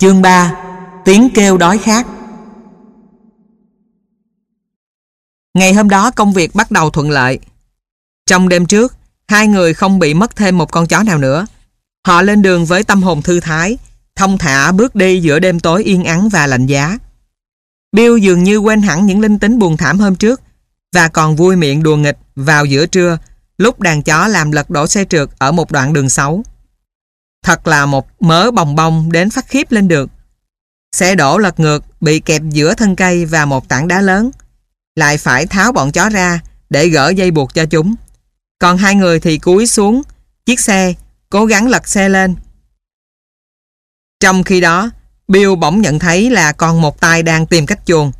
Chương 3 Tiếng kêu đói khát Ngày hôm đó công việc bắt đầu thuận lợi. Trong đêm trước, hai người không bị mất thêm một con chó nào nữa. Họ lên đường với tâm hồn thư thái, thông thả bước đi giữa đêm tối yên ắng và lạnh giá. Bill dường như quên hẳn những linh tính buồn thảm hôm trước và còn vui miệng đùa nghịch vào giữa trưa lúc đàn chó làm lật đổ xe trượt ở một đoạn đường xấu. Thật là một mớ bồng bông đến phát khiếp lên được. Xe đổ lật ngược, bị kẹp giữa thân cây và một tảng đá lớn. Lại phải tháo bọn chó ra để gỡ dây buộc cho chúng. Còn hai người thì cúi xuống chiếc xe, cố gắng lật xe lên. Trong khi đó, Bill bỗng nhận thấy là còn một tay đang tìm cách chuồn.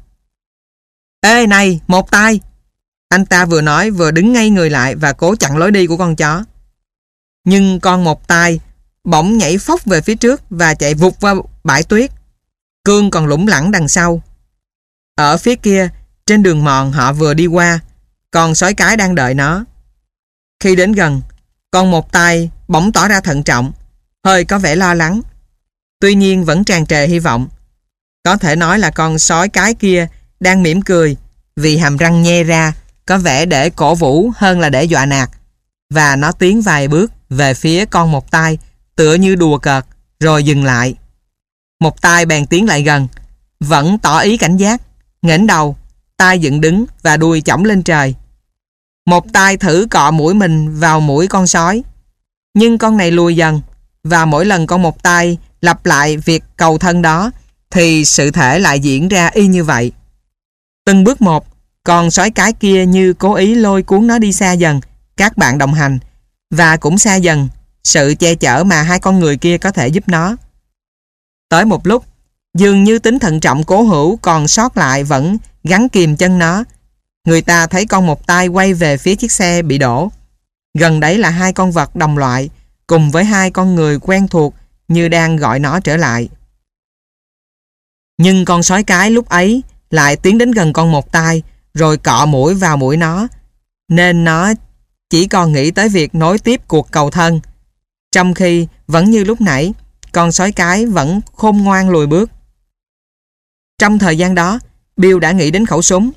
Ê này, một tay! Anh ta vừa nói vừa đứng ngay người lại và cố chặn lối đi của con chó. Nhưng con một tay bỗng nhảy phóc về phía trước và chạy vụt vào bãi tuyết. Cương còn lủng lẳng đằng sau. Ở phía kia, trên đường mòn họ vừa đi qua, còn sói cái đang đợi nó. Khi đến gần, con một tay bỗng tỏ ra thận trọng, hơi có vẻ lo lắng. Tuy nhiên vẫn tràn trề hy vọng. Có thể nói là con sói cái kia đang mỉm cười vì hàm răng nhe ra có vẻ để cổ vũ hơn là để dọa nạt. Và nó tiến vài bước về phía con một tay tựa như đùa cợt, rồi dừng lại. Một tay bèn tiến lại gần, vẫn tỏ ý cảnh giác, nghển đầu, tay dựng đứng và đuôi chỏng lên trời. Một tay thử cọ mũi mình vào mũi con sói, nhưng con này lùi dần, và mỗi lần con một tay lặp lại việc cầu thân đó, thì sự thể lại diễn ra y như vậy. Từng bước một, con sói cái kia như cố ý lôi cuốn nó đi xa dần, các bạn đồng hành, và cũng xa dần sự che chở mà hai con người kia có thể giúp nó. Tới một lúc, dường như tính thận trọng cố hữu còn sót lại vẫn gắn kìm chân nó. Người ta thấy con một tay quay về phía chiếc xe bị đổ. Gần đấy là hai con vật đồng loại cùng với hai con người quen thuộc như đang gọi nó trở lại. Nhưng con sói cái lúc ấy lại tiến đến gần con một tay rồi cọ mũi vào mũi nó nên nó chỉ còn nghĩ tới việc nối tiếp cuộc cầu thân trong khi vẫn như lúc nãy, con sói cái vẫn khôn ngoan lùi bước. Trong thời gian đó, Bill đã nghĩ đến khẩu súng.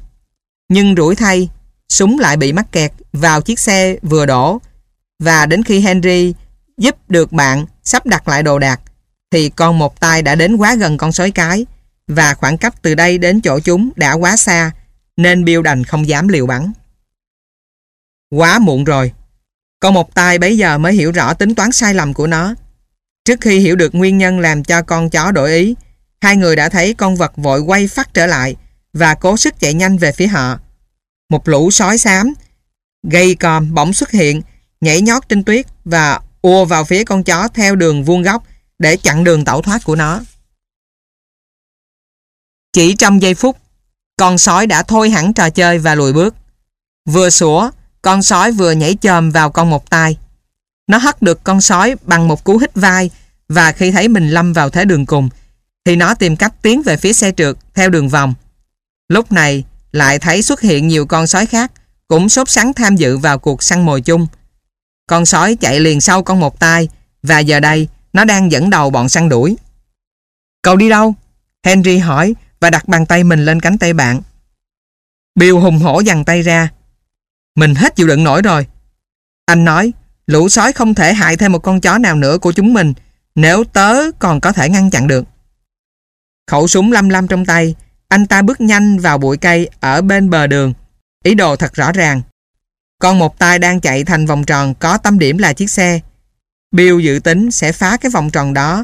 Nhưng rủi thay, súng lại bị mắc kẹt vào chiếc xe vừa đổ. Và đến khi Henry giúp được bạn sắp đặt lại đồ đạc, thì con một tay đã đến quá gần con sói cái và khoảng cách từ đây đến chỗ chúng đã quá xa nên Bill đành không dám liều bắn. Quá muộn rồi, con một tay bấy giờ mới hiểu rõ tính toán sai lầm của nó. Trước khi hiểu được nguyên nhân làm cho con chó đổi ý, hai người đã thấy con vật vội quay phát trở lại và cố sức chạy nhanh về phía họ. Một lũ sói xám, gây còm bỗng xuất hiện, nhảy nhót trên tuyết và ùa vào phía con chó theo đường vuông góc để chặn đường tẩu thoát của nó. Chỉ trong giây phút, con sói đã thôi hẳn trò chơi và lùi bước. Vừa sủa, con sói vừa nhảy chồm vào con một tay. Nó hất được con sói bằng một cú hít vai, và khi thấy mình lâm vào thế đường cùng, thì nó tìm cách tiến về phía xe trượt theo đường vòng. Lúc này, lại thấy xuất hiện nhiều con sói khác cũng sốt sắng tham dự vào cuộc săn mồi chung. Con sói chạy liền sau con một tay và giờ đây nó đang dẫn đầu bọn săn đuổi. Cậu đi đâu? Henry hỏi và đặt bàn tay mình lên cánh tay bạn. Bill hùng hổ dằn tay ra mình hết chịu đựng nổi rồi. Anh nói, lũ sói không thể hại thêm một con chó nào nữa của chúng mình nếu tớ còn có thể ngăn chặn được. Khẩu súng lăm lăm trong tay, anh ta bước nhanh vào bụi cây ở bên bờ đường. Ý đồ thật rõ ràng. Con một tay đang chạy thành vòng tròn có tâm điểm là chiếc xe. Bill dự tính sẽ phá cái vòng tròn đó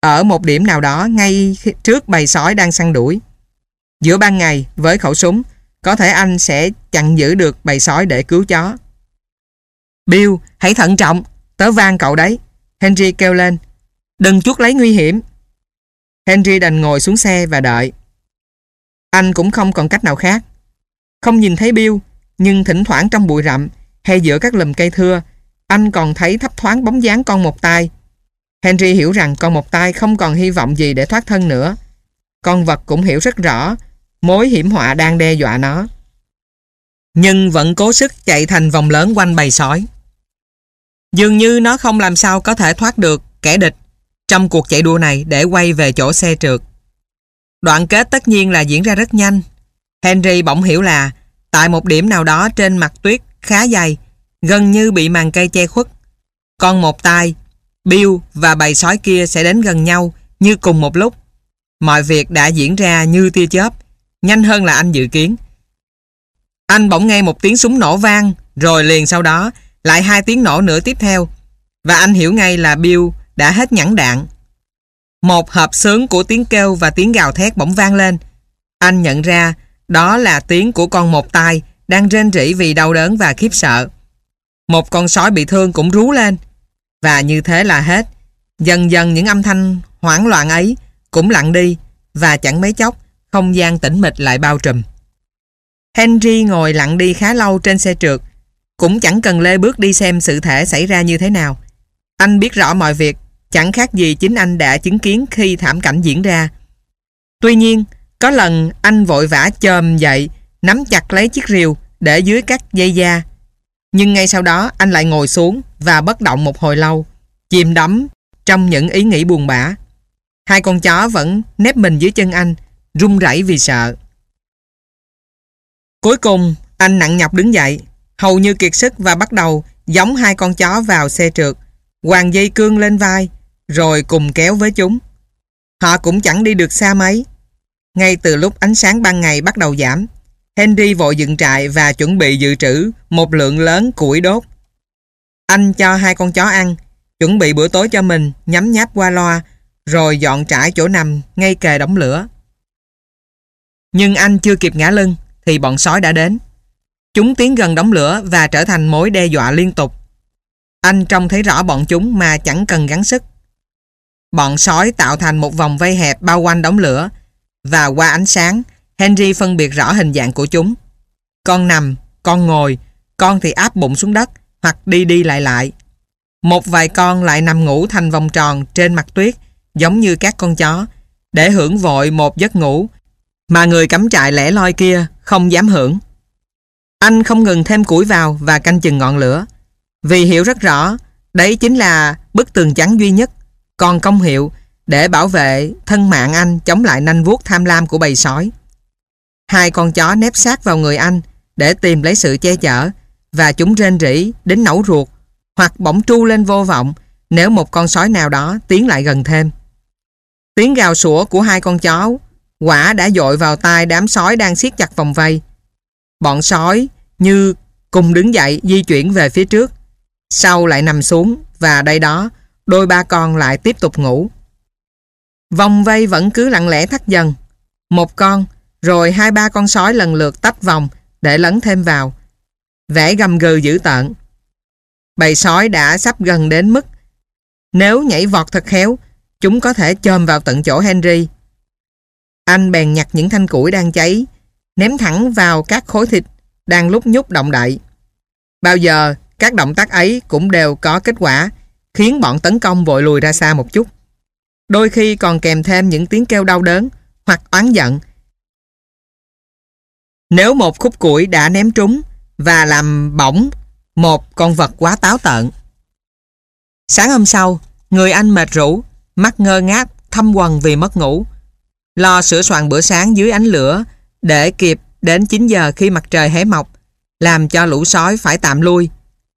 ở một điểm nào đó ngay trước bầy sói đang săn đuổi. Giữa ban ngày, với khẩu súng, có thể anh sẽ chặn giữ được bầy sói để cứu chó. Bill, hãy thận trọng, tớ van cậu đấy. Henry kêu lên. Đừng chuốt lấy nguy hiểm. Henry đành ngồi xuống xe và đợi. Anh cũng không còn cách nào khác. Không nhìn thấy Bill, nhưng thỉnh thoảng trong bụi rậm hay giữa các lùm cây thưa, anh còn thấy thấp thoáng bóng dáng con một tay. Henry hiểu rằng con một tay không còn hy vọng gì để thoát thân nữa. Con vật cũng hiểu rất rõ mối hiểm họa đang đe dọa nó. Nhưng vẫn cố sức chạy thành vòng lớn quanh bầy sói. Dường như nó không làm sao có thể thoát được kẻ địch trong cuộc chạy đua này để quay về chỗ xe trượt. Đoạn kết tất nhiên là diễn ra rất nhanh. Henry bỗng hiểu là tại một điểm nào đó trên mặt tuyết khá dày, gần như bị màn cây che khuất. Con một tay, Bill và bầy sói kia sẽ đến gần nhau như cùng một lúc. Mọi việc đã diễn ra như tia chớp, nhanh hơn là anh dự kiến. Anh bỗng nghe một tiếng súng nổ vang, rồi liền sau đó lại hai tiếng nổ nữa tiếp theo. Và anh hiểu ngay là Bill đã hết nhẵn đạn. Một hợp sướng của tiếng kêu và tiếng gào thét bỗng vang lên. Anh nhận ra đó là tiếng của con một tai đang rên rỉ vì đau đớn và khiếp sợ. Một con sói bị thương cũng rú lên. Và như thế là hết. Dần dần những âm thanh hoảng loạn ấy cũng lặng đi và chẳng mấy chốc không gian tĩnh mịch lại bao trùm. Henry ngồi lặng đi khá lâu trên xe trượt cũng chẳng cần lê bước đi xem sự thể xảy ra như thế nào. Anh biết rõ mọi việc chẳng khác gì chính anh đã chứng kiến khi thảm cảnh diễn ra. Tuy nhiên, có lần anh vội vã chồm dậy, nắm chặt lấy chiếc rìu để dưới các dây da. Nhưng ngay sau đó anh lại ngồi xuống và bất động một hồi lâu, chìm đắm trong những ý nghĩ buồn bã. Hai con chó vẫn nép mình dưới chân anh, run rẩy vì sợ. Cuối cùng, anh nặng nhọc đứng dậy, hầu như kiệt sức và bắt đầu giống hai con chó vào xe trượt, hoàng dây cương lên vai, rồi cùng kéo với chúng. Họ cũng chẳng đi được xa mấy. Ngay từ lúc ánh sáng ban ngày bắt đầu giảm, Henry vội dựng trại và chuẩn bị dự trữ một lượng lớn củi đốt. Anh cho hai con chó ăn, chuẩn bị bữa tối cho mình, nhắm nháp qua loa, rồi dọn trải chỗ nằm ngay kề đống lửa. Nhưng anh chưa kịp ngã lưng, thì bọn sói đã đến. Chúng tiến gần đống lửa và trở thành mối đe dọa liên tục. Anh trông thấy rõ bọn chúng mà chẳng cần gắng sức. Bọn sói tạo thành một vòng vây hẹp bao quanh đống lửa và qua ánh sáng, Henry phân biệt rõ hình dạng của chúng. Con nằm, con ngồi, con thì áp bụng xuống đất hoặc đi đi lại lại. Một vài con lại nằm ngủ thành vòng tròn trên mặt tuyết giống như các con chó để hưởng vội một giấc ngủ mà người cắm trại lẻ loi kia không dám hưởng. Anh không ngừng thêm củi vào và canh chừng ngọn lửa vì hiểu rất rõ, đấy chính là bức tường chắn duy nhất, còn công hiệu để bảo vệ thân mạng anh chống lại nanh vuốt tham lam của bầy sói. Hai con chó nép sát vào người anh để tìm lấy sự che chở và chúng rên rỉ đến nẫu ruột hoặc bỗng tru lên vô vọng nếu một con sói nào đó tiến lại gần thêm. Tiếng gào sủa của hai con chó quả đã dội vào tai đám sói đang siết chặt vòng vây. Bọn sói như cùng đứng dậy di chuyển về phía trước sau lại nằm xuống và đây đó đôi ba con lại tiếp tục ngủ. Vòng vây vẫn cứ lặng lẽ thắt dần. Một con, rồi hai ba con sói lần lượt tách vòng để lấn thêm vào. Vẽ gầm gừ dữ tợn. Bầy sói đã sắp gần đến mức nếu nhảy vọt thật khéo, chúng có thể chôm vào tận chỗ Henry. Anh bèn nhặt những thanh củi đang cháy, ném thẳng vào các khối thịt đang lúc nhúc động đậy. Bao giờ, các động tác ấy cũng đều có kết quả, khiến bọn tấn công vội lùi ra xa một chút. Đôi khi còn kèm thêm những tiếng kêu đau đớn hoặc oán giận. Nếu một khúc củi đã ném trúng và làm bỏng một con vật quá táo tợn. Sáng hôm sau, người anh mệt rũ, mắt ngơ ngác, thâm quần vì mất ngủ. Lo sửa soạn bữa sáng dưới ánh lửa để kịp đến 9 giờ khi mặt trời hé mọc, làm cho lũ sói phải tạm lui.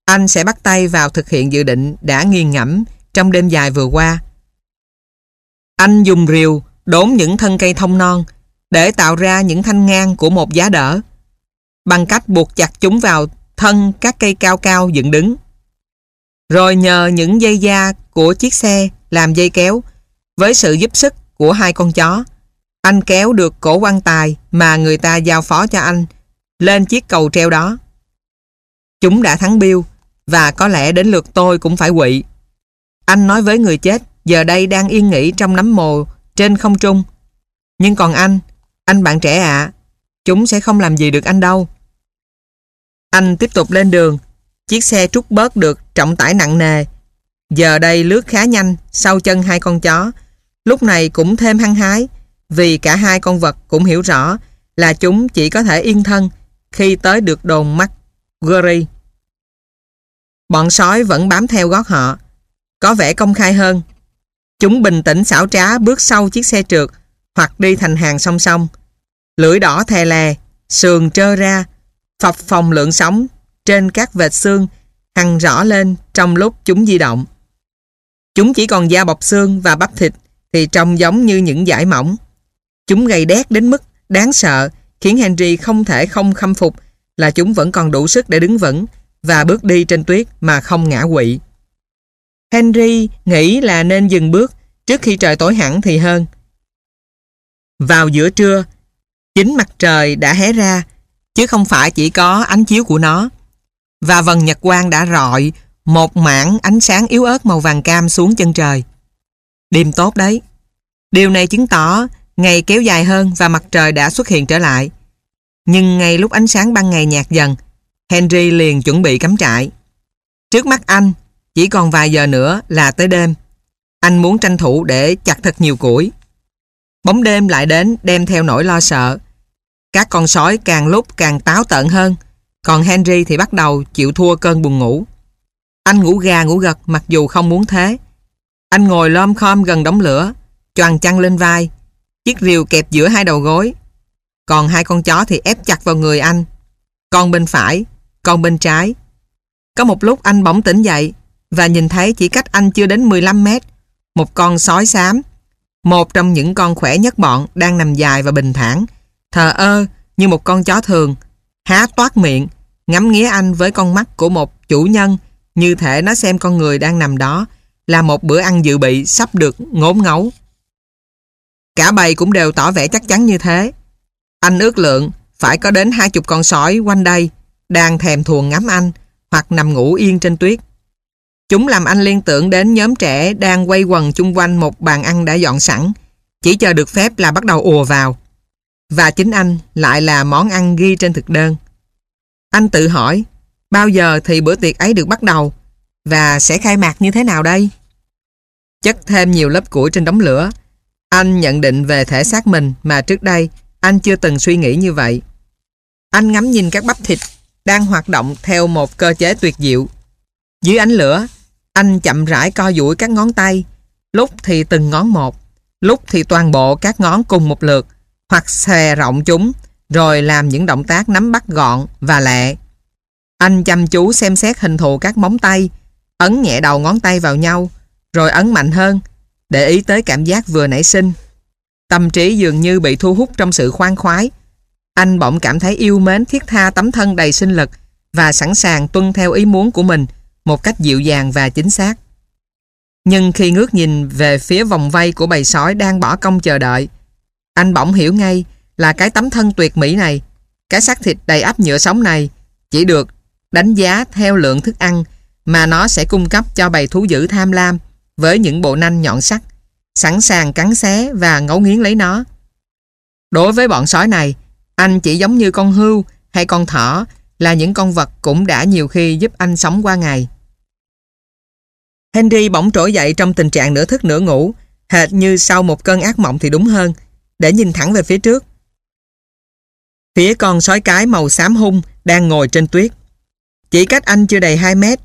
Anh sẽ bắt tay vào thực hiện dự định đã nghiền ngẫm trong đêm dài vừa qua. Anh dùng rìu đốn những thân cây thông non để tạo ra những thanh ngang của một giá đỡ. Bằng cách buộc chặt chúng vào thân các cây cao cao dựng đứng. Rồi nhờ những dây da của chiếc xe làm dây kéo, với sự giúp sức của hai con chó, anh kéo được cổ quan tài mà người ta giao phó cho anh lên chiếc cầu treo đó. Chúng đã thắng biêu và có lẽ đến lượt tôi cũng phải quỵ. Anh nói với người chết giờ đây đang yên nghỉ trong nấm mồ trên không trung. Nhưng còn anh, anh bạn trẻ ạ, chúng sẽ không làm gì được anh đâu. Anh tiếp tục lên đường, chiếc xe trút bớt được trọng tải nặng nề. Giờ đây lướt khá nhanh sau chân hai con chó, lúc này cũng thêm hăng hái vì cả hai con vật cũng hiểu rõ là chúng chỉ có thể yên thân khi tới được đồn mắt Guri. Bọn sói vẫn bám theo gót họ, có vẻ công khai hơn. Chúng bình tĩnh xảo trá bước sau chiếc xe trượt hoặc đi thành hàng song song. Lưỡi đỏ thè lè, sườn trơ ra, phập phòng lượng sóng trên các vệt xương hằng rõ lên trong lúc chúng di động. Chúng chỉ còn da bọc xương và bắp thịt thì trông giống như những dải mỏng. Chúng gầy đét đến mức đáng sợ khiến Henry không thể không khâm phục là chúng vẫn còn đủ sức để đứng vững và bước đi trên tuyết mà không ngã quỵ. Henry nghĩ là nên dừng bước trước khi trời tối hẳn thì hơn. Vào giữa trưa, chính mặt trời đã hé ra, chứ không phải chỉ có ánh chiếu của nó. Và vần nhật quang đã rọi một mảng ánh sáng yếu ớt màu vàng cam xuống chân trời. Đêm tốt đấy. Điều này chứng tỏ ngày kéo dài hơn và mặt trời đã xuất hiện trở lại. Nhưng ngay lúc ánh sáng ban ngày nhạt dần, Henry liền chuẩn bị cắm trại. Trước mắt anh, chỉ còn vài giờ nữa là tới đêm. Anh muốn tranh thủ để chặt thật nhiều củi. Bóng đêm lại đến đem theo nỗi lo sợ. Các con sói càng lúc càng táo tợn hơn, còn Henry thì bắt đầu chịu thua cơn buồn ngủ. Anh ngủ gà ngủ gật mặc dù không muốn thế. Anh ngồi lom khom gần đống lửa, choàng chăn lên vai, chiếc rìu kẹp giữa hai đầu gối. Còn hai con chó thì ép chặt vào người anh. Con bên phải, con bên trái. Có một lúc anh bỗng tỉnh dậy và nhìn thấy chỉ cách anh chưa đến 15 mét một con sói xám một trong những con khỏe nhất bọn đang nằm dài và bình thản thờ ơ như một con chó thường há toát miệng ngắm nghía anh với con mắt của một chủ nhân như thể nó xem con người đang nằm đó là một bữa ăn dự bị sắp được ngốn ngấu. Cả bầy cũng đều tỏ vẻ chắc chắn như thế. Anh ước lượng phải có đến hai chục con sói quanh đây đang thèm thuồng ngắm anh hoặc nằm ngủ yên trên tuyết. Chúng làm anh liên tưởng đến nhóm trẻ đang quay quần chung quanh một bàn ăn đã dọn sẵn, chỉ chờ được phép là bắt đầu ùa vào. Và chính anh lại là món ăn ghi trên thực đơn. Anh tự hỏi, bao giờ thì bữa tiệc ấy được bắt đầu và sẽ khai mạc như thế nào đây? Chất thêm nhiều lớp củi trên đống lửa, anh nhận định về thể xác mình mà trước đây anh chưa từng suy nghĩ như vậy. Anh ngắm nhìn các bắp thịt đang hoạt động theo một cơ chế tuyệt diệu. Dưới ánh lửa, anh chậm rãi co duỗi các ngón tay, lúc thì từng ngón một, lúc thì toàn bộ các ngón cùng một lượt, hoặc xòe rộng chúng, rồi làm những động tác nắm bắt gọn và lẹ. Anh chăm chú xem xét hình thù các móng tay, ấn nhẹ đầu ngón tay vào nhau, rồi ấn mạnh hơn, để ý tới cảm giác vừa nảy sinh. Tâm trí dường như bị thu hút trong sự khoan khoái. Anh bỗng cảm thấy yêu mến thiết tha tấm thân đầy sinh lực và sẵn sàng tuân theo ý muốn của mình một cách dịu dàng và chính xác. Nhưng khi ngước nhìn về phía vòng vây của bầy sói đang bỏ công chờ đợi, anh bỗng hiểu ngay là cái tấm thân tuyệt mỹ này, cái xác thịt đầy ắp nhựa sống này chỉ được đánh giá theo lượng thức ăn mà nó sẽ cung cấp cho bầy thú dữ tham lam với những bộ nanh nhọn sắc, sẵn sàng cắn xé và ngấu nghiến lấy nó. Đối với bọn sói này, anh chỉ giống như con hươu hay con thỏ là những con vật cũng đã nhiều khi giúp anh sống qua ngày. Henry bỗng trỗi dậy trong tình trạng nửa thức nửa ngủ, hệt như sau một cơn ác mộng thì đúng hơn, để nhìn thẳng về phía trước. Phía con sói cái màu xám hung đang ngồi trên tuyết. Chỉ cách anh chưa đầy 2 mét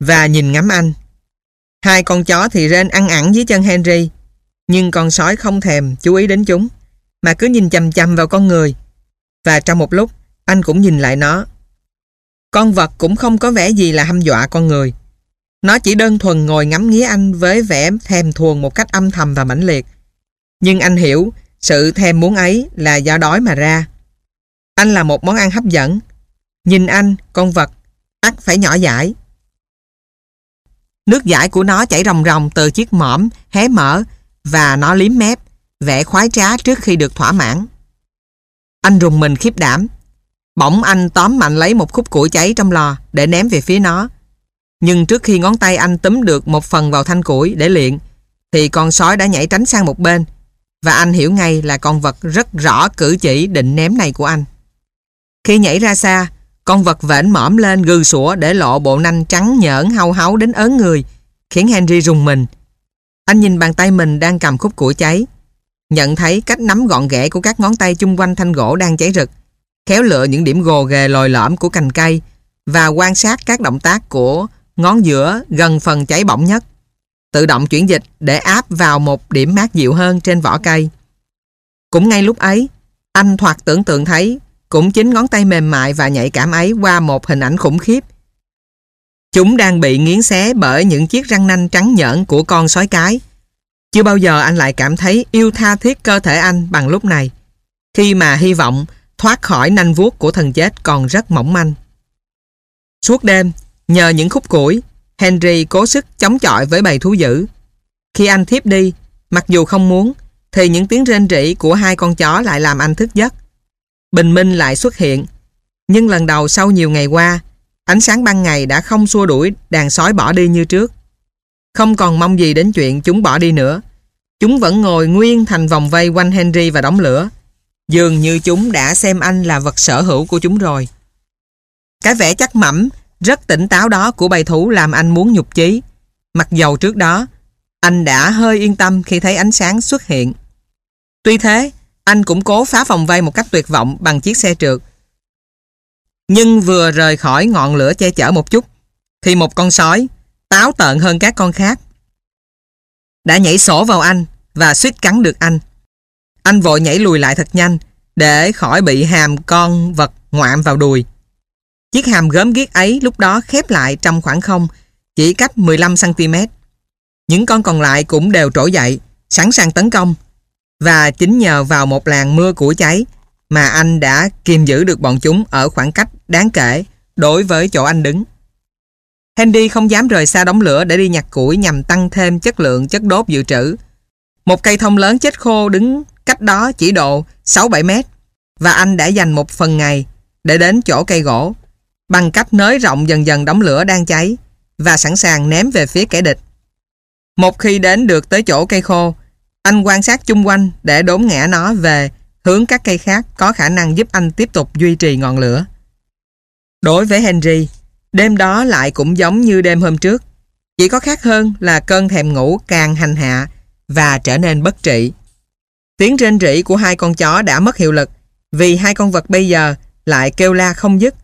và nhìn ngắm anh. Hai con chó thì rên ăn ẳng dưới chân Henry, nhưng con sói không thèm chú ý đến chúng, mà cứ nhìn chầm chầm vào con người. Và trong một lúc, anh cũng nhìn lại nó. Con vật cũng không có vẻ gì là hăm dọa con người. Nó chỉ đơn thuần ngồi ngắm nghía anh với vẻ thèm thuồng một cách âm thầm và mãnh liệt. Nhưng anh hiểu sự thèm muốn ấy là do đói mà ra. Anh là một món ăn hấp dẫn. Nhìn anh, con vật, ắt phải nhỏ dãi. Nước giải của nó chảy ròng ròng từ chiếc mõm hé mở và nó liếm mép, vẻ khoái trá trước khi được thỏa mãn. Anh rùng mình khiếp đảm. Bỗng anh tóm mạnh lấy một khúc củi cháy trong lò để ném về phía nó. Nhưng trước khi ngón tay anh túm được một phần vào thanh củi để luyện, thì con sói đã nhảy tránh sang một bên và anh hiểu ngay là con vật rất rõ cử chỉ định ném này của anh. Khi nhảy ra xa, con vật vểnh mõm lên gừ sủa để lộ bộ nanh trắng nhỡn hau háu đến ớn người, khiến Henry rùng mình. Anh nhìn bàn tay mình đang cầm khúc củi cháy, nhận thấy cách nắm gọn ghẽ của các ngón tay chung quanh thanh gỗ đang cháy rực, khéo lựa những điểm gồ ghề lồi lõm của cành cây và quan sát các động tác của ngón giữa gần phần cháy bỏng nhất. Tự động chuyển dịch để áp vào một điểm mát dịu hơn trên vỏ cây. Cũng ngay lúc ấy, anh thoạt tưởng tượng thấy cũng chính ngón tay mềm mại và nhạy cảm ấy qua một hình ảnh khủng khiếp. Chúng đang bị nghiến xé bởi những chiếc răng nanh trắng nhợn của con sói cái. Chưa bao giờ anh lại cảm thấy yêu tha thiết cơ thể anh bằng lúc này, khi mà hy vọng thoát khỏi nanh vuốt của thần chết còn rất mỏng manh. Suốt đêm, nhờ những khúc củi, Henry cố sức chống chọi với bầy thú dữ. Khi anh thiếp đi, mặc dù không muốn, thì những tiếng rên rỉ của hai con chó lại làm anh thức giấc. Bình minh lại xuất hiện, nhưng lần đầu sau nhiều ngày qua, ánh sáng ban ngày đã không xua đuổi đàn sói bỏ đi như trước. Không còn mong gì đến chuyện chúng bỏ đi nữa. Chúng vẫn ngồi nguyên thành vòng vây quanh Henry và đóng lửa. Dường như chúng đã xem anh là vật sở hữu của chúng rồi. Cái vẻ chắc mẩm, rất tỉnh táo đó của bầy thú làm anh muốn nhục chí. Mặc dầu trước đó, anh đã hơi yên tâm khi thấy ánh sáng xuất hiện. Tuy thế, anh cũng cố phá vòng vây một cách tuyệt vọng bằng chiếc xe trượt. Nhưng vừa rời khỏi ngọn lửa che chở một chút, thì một con sói, táo tợn hơn các con khác, đã nhảy sổ vào anh và suýt cắn được anh. Anh vội nhảy lùi lại thật nhanh để khỏi bị hàm con vật ngoạm vào đùi. Chiếc hàm gớm ghiếc ấy lúc đó khép lại trong khoảng không, chỉ cách 15cm. Những con còn lại cũng đều trỗi dậy, sẵn sàng tấn công. Và chính nhờ vào một làn mưa củi cháy mà anh đã kiềm giữ được bọn chúng ở khoảng cách đáng kể đối với chỗ anh đứng. Henry không dám rời xa đống lửa để đi nhặt củi nhằm tăng thêm chất lượng chất đốt dự trữ. Một cây thông lớn chết khô đứng cách đó chỉ độ 6-7 mét và anh đã dành một phần ngày để đến chỗ cây gỗ bằng cách nới rộng dần dần đống lửa đang cháy và sẵn sàng ném về phía kẻ địch. Một khi đến được tới chỗ cây khô, anh quan sát chung quanh để đốn ngã nó về hướng các cây khác có khả năng giúp anh tiếp tục duy trì ngọn lửa. Đối với Henry, đêm đó lại cũng giống như đêm hôm trước. Chỉ có khác hơn là cơn thèm ngủ càng hành hạ và trở nên bất trị. Tiếng rên rỉ của hai con chó đã mất hiệu lực vì hai con vật bây giờ lại kêu la không dứt.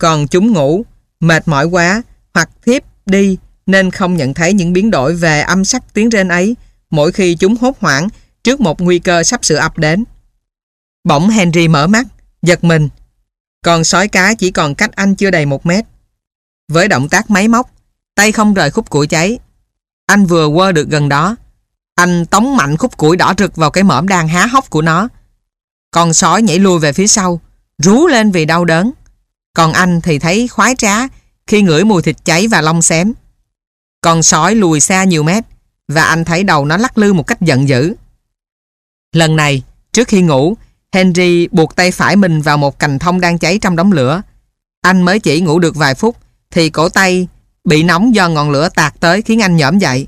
Còn chúng ngủ, mệt mỏi quá hoặc thiếp đi nên không nhận thấy những biến đổi về âm sắc tiếng rên ấy mỗi khi chúng hốt hoảng trước một nguy cơ sắp sửa ập đến. Bỗng Henry mở mắt, giật mình. Còn sói cá chỉ còn cách anh chưa đầy một mét. Với động tác máy móc, tay không rời khúc củi cháy. Anh vừa quơ được gần đó. Anh tống mạnh khúc củi đỏ rực vào cái mõm đang há hốc của nó. Con sói nhảy lùi về phía sau, rú lên vì đau đớn. Còn anh thì thấy khoái trá khi ngửi mùi thịt cháy và lông xém. Con sói lùi xa nhiều mét và anh thấy đầu nó lắc lư một cách giận dữ. Lần này, trước khi ngủ, Henry buộc tay phải mình vào một cành thông đang cháy trong đống lửa. Anh mới chỉ ngủ được vài phút thì cổ tay bị nóng do ngọn lửa tạt tới khiến anh nhõm dậy.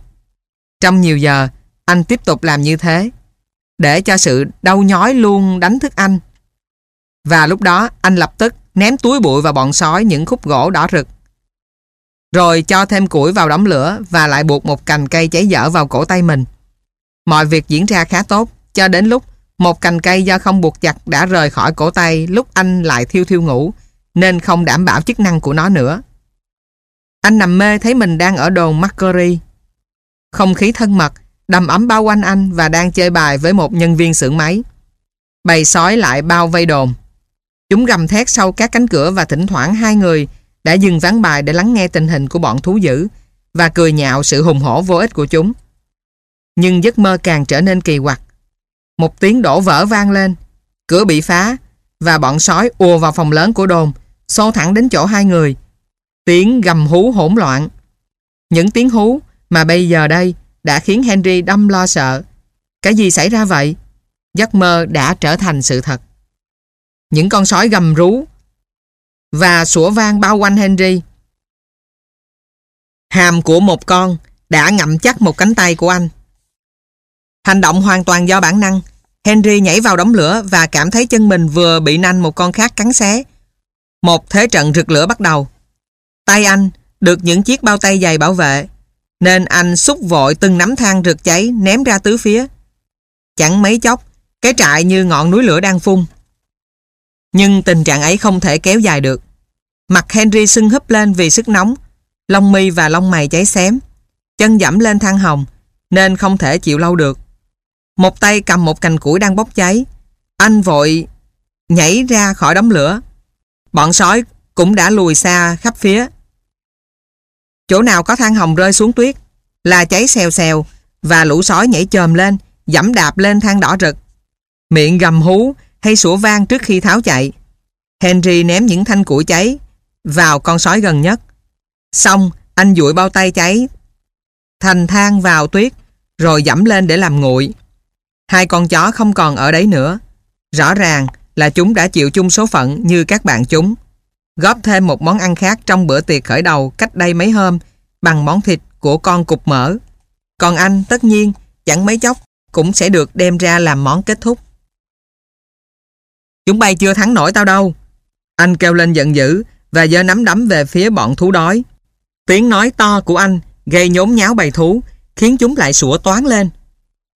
Trong nhiều giờ, anh tiếp tục làm như thế để cho sự đau nhói luôn đánh thức anh. Và lúc đó anh lập tức ném túi bụi vào bọn sói những khúc gỗ đỏ rực. Rồi cho thêm củi vào đống lửa và lại buộc một cành cây cháy dở vào cổ tay mình. Mọi việc diễn ra khá tốt cho đến lúc một cành cây do không buộc chặt đã rời khỏi cổ tay lúc anh lại thiêu thiêu ngủ nên không đảm bảo chức năng của nó nữa. Anh nằm mê thấy mình đang ở đồn Macquarie. Không khí thân mật, đầm ấm bao quanh anh và đang chơi bài với một nhân viên xưởng máy. Bầy sói lại bao vây đồn. Chúng gầm thét sau các cánh cửa và thỉnh thoảng hai người đã dừng ván bài để lắng nghe tình hình của bọn thú dữ và cười nhạo sự hùng hổ vô ích của chúng. Nhưng giấc mơ càng trở nên kỳ quặc. Một tiếng đổ vỡ vang lên, cửa bị phá và bọn sói ùa vào phòng lớn của đồn, xô thẳng đến chỗ hai người. Tiếng gầm hú hỗn loạn. Những tiếng hú mà bây giờ đây đã khiến Henry đâm lo sợ. Cái gì xảy ra vậy? Giấc mơ đã trở thành sự thật. Những con sói gầm rú và sủa vang bao quanh Henry. Hàm của một con đã ngậm chắc một cánh tay của anh. Hành động hoàn toàn do bản năng. Henry nhảy vào đống lửa và cảm thấy chân mình vừa bị nanh một con khác cắn xé. Một thế trận rực lửa bắt đầu. Tay anh được những chiếc bao tay dày bảo vệ, nên anh xúc vội từng nắm than rực cháy ném ra tứ phía. Chẳng mấy chốc, cái trại như ngọn núi lửa đang phun. Nhưng tình trạng ấy không thể kéo dài được. Mặt Henry sưng húp lên vì sức nóng, lông mi và lông mày cháy xém. Chân dẫm lên than hồng, nên không thể chịu lâu được. Một tay cầm một cành củi đang bốc cháy. Anh vội nhảy ra khỏi đống lửa. Bọn sói cũng đã lùi xa khắp phía. Chỗ nào có than hồng rơi xuống tuyết là cháy xèo xèo và lũ sói nhảy chồm lên, dẫm đạp lên than đỏ rực. Miệng gầm hú hay sủa vang trước khi tháo chạy. Henry ném những thanh củi cháy vào con sói gần nhất. Xong, anh dụi bao tay cháy thành than vào tuyết rồi dẫm lên để làm nguội. Hai con chó không còn ở đấy nữa. Rõ ràng là chúng đã chịu chung số phận như các bạn chúng. Góp thêm một món ăn khác trong bữa tiệc khởi đầu cách đây mấy hôm bằng món thịt của con cục mỡ. Còn anh tất nhiên chẳng mấy chốc cũng sẽ được đem ra làm món kết thúc. Chúng bay chưa thắng nổi tao đâu. Anh kêu lên giận dữ và giơ nắm đấm về phía bọn thú đói. Tiếng nói to của anh gây nhốn nháo bầy thú khiến chúng lại sủa toán lên.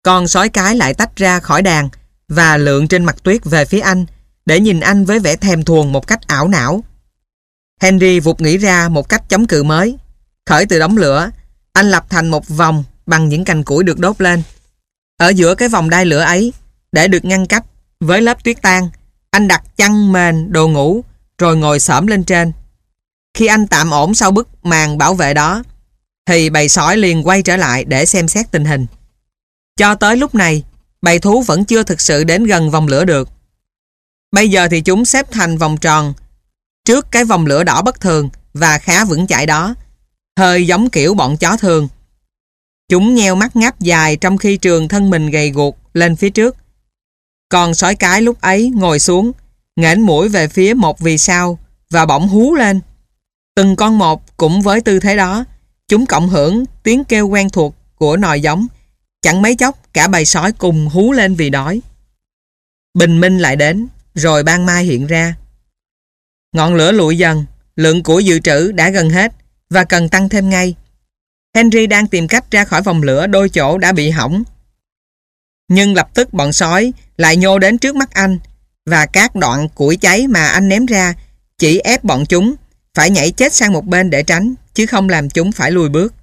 Con sói cái lại tách ra khỏi đàn và lượn trên mặt tuyết về phía anh để nhìn anh với vẻ thèm thuồng một cách ảo não. Henry vụt nghĩ ra một cách chống cự mới. Khởi từ đống lửa, anh lập thành một vòng bằng những cành củi được đốt lên. Ở giữa cái vòng đai lửa ấy, để được ngăn cách với lớp tuyết tan, anh đặt chăn mền, đồ ngủ, rồi ngồi xổm lên trên. Khi anh tạm ổn sau bức màn bảo vệ đó, thì bầy sói liền quay trở lại để xem xét tình hình. Cho tới lúc này, bầy thú vẫn chưa thực sự đến gần vòng lửa được. Bây giờ thì chúng xếp thành vòng tròn trước cái vòng lửa đỏ bất thường và khá vững chãi đó, hơi giống kiểu bọn chó thường. Chúng nheo mắt ngáp dài trong khi trường thân mình gầy guộc lên phía trước. Còn sói cái lúc ấy ngồi xuống, nghển mũi về phía một vì sao và bỗng hú lên. Từng con một cũng với tư thế đó, chúng cộng hưởng tiếng kêu quen thuộc của nòi giống. Chẳng mấy chốc cả bầy sói cùng hú lên vì đói. Bình minh lại đến, rồi ban mai hiện ra. Ngọn lửa lụi dần, lượng của dự trữ đã gần hết và cần tăng thêm ngay. Henry đang tìm cách ra khỏi vòng lửa đôi chỗ đã bị hỏng. Nhưng lập tức bọn sói lại nhô đến trước mắt anh và các đoạn củi cháy mà anh ném ra chỉ ép bọn chúng phải nhảy chết sang một bên để tránh chứ không làm chúng phải lùi bước.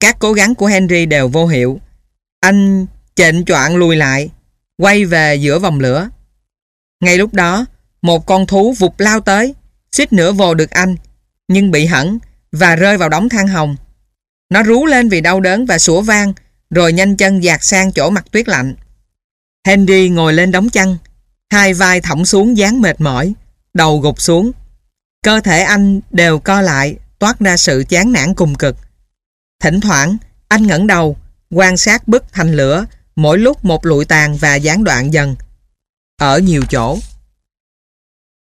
Các cố gắng của Henry đều vô hiệu. Anh chệnh choạng lùi lại, quay về giữa vòng lửa. Ngay lúc đó, một con thú vụt lao tới, suýt nửa vồ được anh, nhưng bị hẳn và rơi vào đống than hồng. Nó rú lên vì đau đớn và sủa vang, rồi nhanh chân dạt sang chỗ mặt tuyết lạnh. Henry ngồi lên đóng chăn, hai vai thõng xuống dáng mệt mỏi, đầu gục xuống. Cơ thể anh đều co lại, toát ra sự chán nản cùng cực. Thỉnh thoảng, anh ngẩng đầu, quan sát bức thành lửa, mỗi lúc một lụi tàn và gián đoạn dần. Ở nhiều chỗ.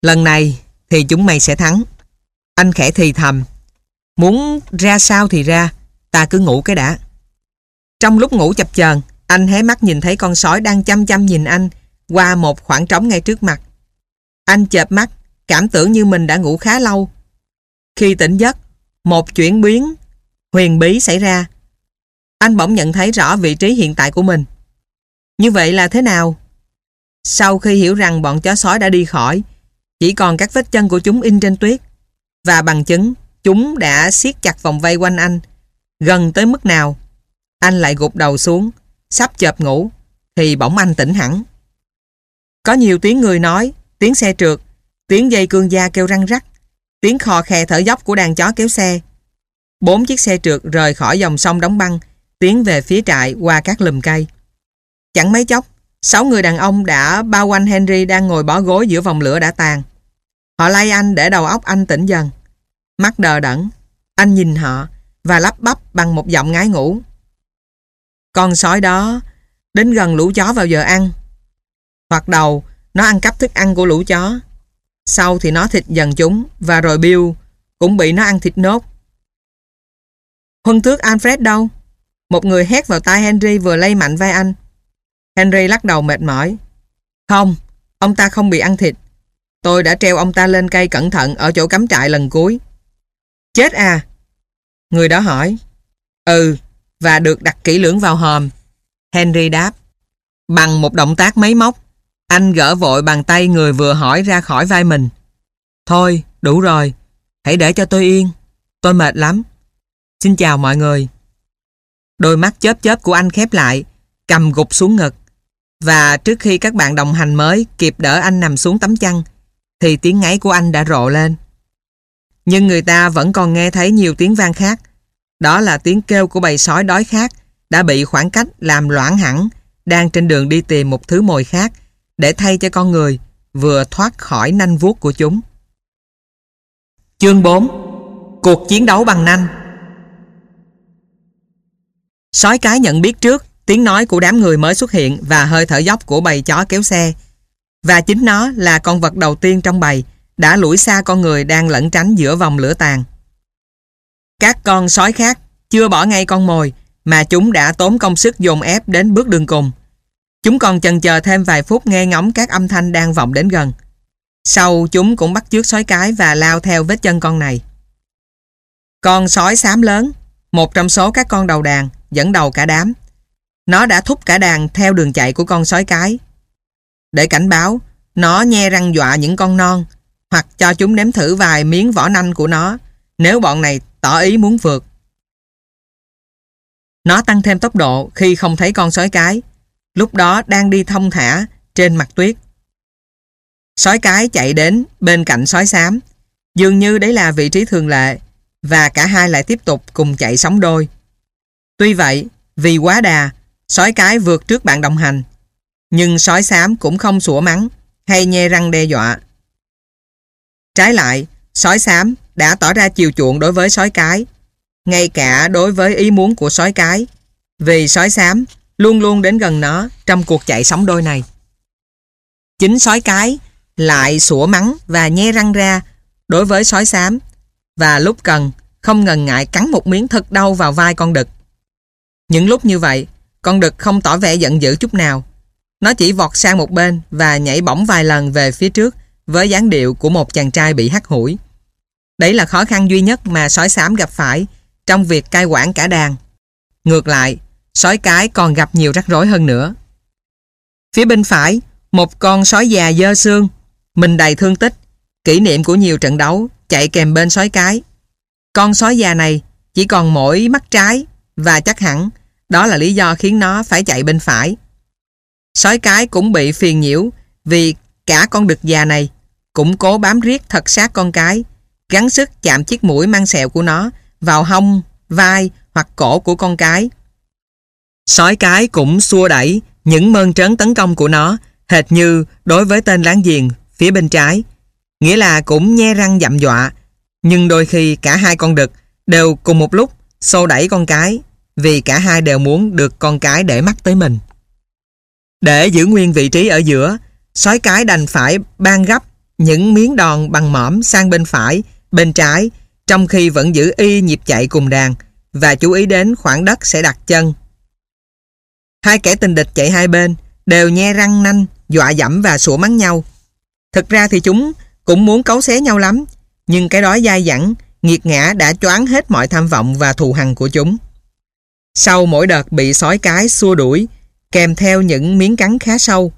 Lần này thì chúng mày sẽ thắng. Anh khẽ thì thầm. Muốn ra sao thì ra, ta cứ ngủ cái đã. Trong lúc ngủ chập chờn, anh hé mắt nhìn thấy con sói đang chăm chăm nhìn anh qua một khoảng trống ngay trước mặt. Anh chợp mắt, cảm tưởng như mình đã ngủ khá lâu. Khi tỉnh giấc, một chuyển biến huyền bí xảy ra. Anh bỗng nhận thấy rõ vị trí hiện tại của mình. Như vậy là thế nào? Sau khi hiểu rằng bọn chó sói đã đi khỏi, chỉ còn các vết chân của chúng in trên tuyết. Và bằng chứng, chúng đã siết chặt vòng vây quanh anh. Gần tới mức nào, anh lại gục đầu xuống, sắp chợp ngủ, thì bỗng anh tỉnh hẳn. Có nhiều tiếng người nói, tiếng xe trượt, tiếng dây cương da kêu răng rắc, tiếng khò khè thở dốc của đàn chó kéo xe. Bốn chiếc xe trượt rời khỏi dòng sông đóng băng, tiến về phía trại qua các lùm cây. Chẳng mấy chốc, sáu người đàn ông đã bao quanh Henry đang ngồi bó gối giữa vòng lửa đã tàn. Họ lay anh để đầu óc anh tỉnh dần. Mắt đờ đẫn, anh nhìn họ và lắp bắp bằng một giọng ngái ngủ. Con sói đó đến gần lũ chó vào giờ ăn. Hoặc đầu, nó ăn cắp thức ăn của lũ chó. Sau thì nó thịt dần chúng và rồi Bill cũng bị nó ăn thịt nốt. Huân tước Alfred đâu? Một người hét vào tai Henry vừa lay mạnh vai anh. Henry lắc đầu mệt mỏi. Không, ông ta không bị ăn thịt. Tôi đã treo ông ta lên cây cẩn thận ở chỗ cắm trại lần cuối. Chết à? Người đó hỏi. Ừ, và được đặt kỹ lưỡng vào hòm. Henry đáp. Bằng một động tác máy móc, anh gỡ vội bàn tay người vừa hỏi ra khỏi vai mình. Thôi, đủ rồi. Hãy để cho tôi yên. Tôi mệt lắm. Xin chào mọi người. Đôi mắt chớp chớp của anh khép lại, cầm gục xuống ngực. Và trước khi các bạn đồng hành mới kịp đỡ anh nằm xuống tấm chăn, thì tiếng ngáy của anh đã rộ lên. Nhưng người ta vẫn còn nghe thấy nhiều tiếng vang khác. Đó là tiếng kêu của bầy sói đói khát đã bị khoảng cách làm loãng hẳn, đang trên đường đi tìm một thứ mồi khác để thay cho con người vừa thoát khỏi nanh vuốt của chúng. Chương 4 Cuộc chiến đấu bằng nanh Sói cái nhận biết trước tiếng nói của đám người mới xuất hiện và hơi thở dốc của bầy chó kéo xe. Và chính nó là con vật đầu tiên trong bầy đã lủi xa con người đang lẩn tránh giữa vòng lửa tàn. Các con sói khác chưa bỏ ngay con mồi mà chúng đã tốn công sức dồn ép đến bước đường cùng. Chúng còn chần chờ thêm vài phút nghe ngóng các âm thanh đang vọng đến gần. Sau chúng cũng bắt chước sói cái và lao theo vết chân con này. Con sói xám lớn, một trong số các con đầu đàn, dẫn đầu cả đám. Nó đã thúc cả đàn theo đường chạy của con sói cái. Để cảnh báo, nó nhe răng dọa những con non, hoặc cho chúng nếm thử vài miếng vỏ nanh của nó, nếu bọn này tỏ ý muốn vượt. Nó tăng thêm tốc độ khi không thấy con sói cái, lúc đó đang đi thông thả trên mặt tuyết. Sói cái chạy đến bên cạnh sói xám, dường như đấy là vị trí thường lệ, và cả hai lại tiếp tục cùng chạy sóng đôi. Tuy vậy, vì quá đà, sói cái vượt trước bạn đồng hành, nhưng sói xám cũng không sủa mắng hay nhe răng đe dọa. Trái lại, sói xám đã tỏ ra chiều chuộng đối với sói cái, ngay cả đối với ý muốn của sói cái, vì sói xám luôn luôn đến gần nó trong cuộc chạy sóng đôi này. Chính sói cái lại sủa mắng và nhe răng ra đối với sói xám và lúc cần không ngần ngại cắn một miếng thật đau vào vai con đực. Những lúc như vậy, con đực không tỏ vẻ giận dữ chút nào. Nó chỉ vọt sang một bên và nhảy bổng vài lần về phía trước với dáng điệu của một chàng trai bị hắt hủi. Đấy là khó khăn duy nhất mà sói xám gặp phải trong việc cai quản cả đàn. Ngược lại, sói cái còn gặp nhiều rắc rối hơn nữa. Phía bên phải, một con sói già dơ xương, mình đầy thương tích, kỷ niệm của nhiều trận đấu chạy kèm bên sói cái. Con sói già này chỉ còn mỗi mắt trái và chắc hẳn đó là lý do khiến nó phải chạy bên phải. Sói cái cũng bị phiền nhiễu vì cả con đực già này cũng cố bám riết thật sát con cái, gắng sức chạm chiếc mũi mang sẹo của nó vào hông, vai hoặc cổ của con cái. Sói cái cũng xua đẩy những mơn trớn tấn công của nó hệt như đối với tên láng giềng phía bên trái. Nghĩa là cũng nhe răng dặm dọa nhưng đôi khi cả hai con đực đều cùng một lúc xô đẩy con cái vì cả hai đều muốn được con cái để mắt tới mình. Để giữ nguyên vị trí ở giữa, sói cái đành phải ban gấp những miếng đòn bằng mỏm sang bên phải, bên trái, trong khi vẫn giữ y nhịp chạy cùng đàn và chú ý đến khoảng đất sẽ đặt chân. Hai kẻ tình địch chạy hai bên đều nhe răng nanh, dọa dẫm và sủa mắng nhau. Thực ra thì chúng cũng muốn cấu xé nhau lắm, nhưng cái đó dai dẳng, nghiệt ngã đã choáng hết mọi tham vọng và thù hằn của chúng. Sau mỗi đợt bị sói cái xua đuổi, kèm theo những miếng cắn khá sâu,